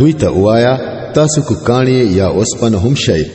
دوی ته وایا تاسو کو کانی یا اوسپن هم شئ